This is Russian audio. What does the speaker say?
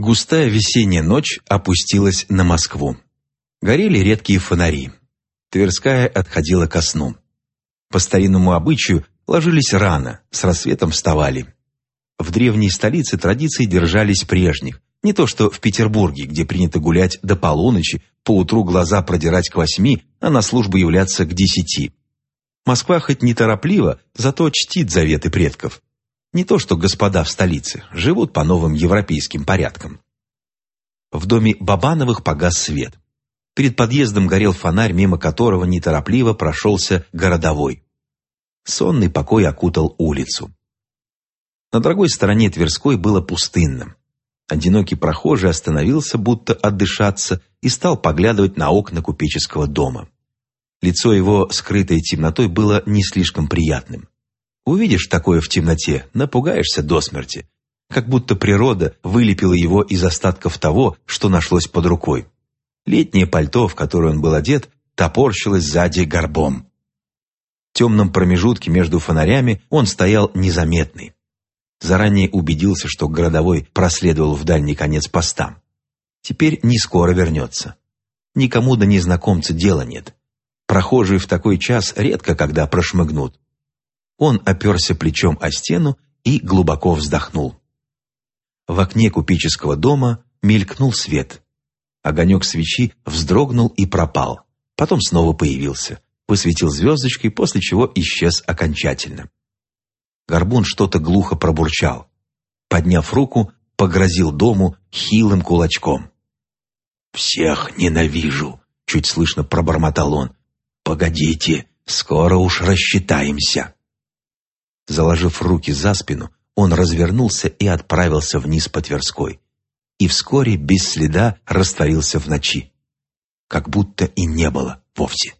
Густая весенняя ночь опустилась на Москву. Горели редкие фонари. Тверская отходила ко сну. По старинному обычаю ложились рано, с рассветом вставали. В древней столице традиции держались прежних. Не то что в Петербурге, где принято гулять до полуночи, поутру глаза продирать к восьми, а на службу являться к десяти. Москва хоть неторопливо, зато чтит заветы предков. Не то что господа в столице, живут по новым европейским порядкам. В доме Бабановых погас свет. Перед подъездом горел фонарь, мимо которого неторопливо прошелся городовой. Сонный покой окутал улицу. На другой стороне Тверской было пустынным. Одинокий прохожий остановился, будто отдышаться, и стал поглядывать на окна купеческого дома. Лицо его, скрытое темнотой, было не слишком приятным. Увидишь такое в темноте, напугаешься до смерти. Как будто природа вылепила его из остатков того, что нашлось под рукой. Летнее пальто, в которое он был одет, топорщилось сзади горбом. В темном промежутке между фонарями он стоял незаметный. Заранее убедился, что городовой проследовал в дальний конец поста. Теперь не скоро вернется. Никому до незнакомца дела нет. Прохожие в такой час редко когда прошмыгнут. Он оперся плечом о стену и глубоко вздохнул. В окне купеческого дома мелькнул свет. Огонек свечи вздрогнул и пропал. Потом снова появился, посветил звездочкой, после чего исчез окончательно. Горбун что-то глухо пробурчал. Подняв руку, погрозил дому хилым кулачком. «Всех ненавижу!» — чуть слышно пробормотал он. «Погодите, скоро уж рассчитаемся!» Заложив руки за спину, он развернулся и отправился вниз по Тверской. И вскоре без следа растворился в ночи. Как будто и не было вовсе.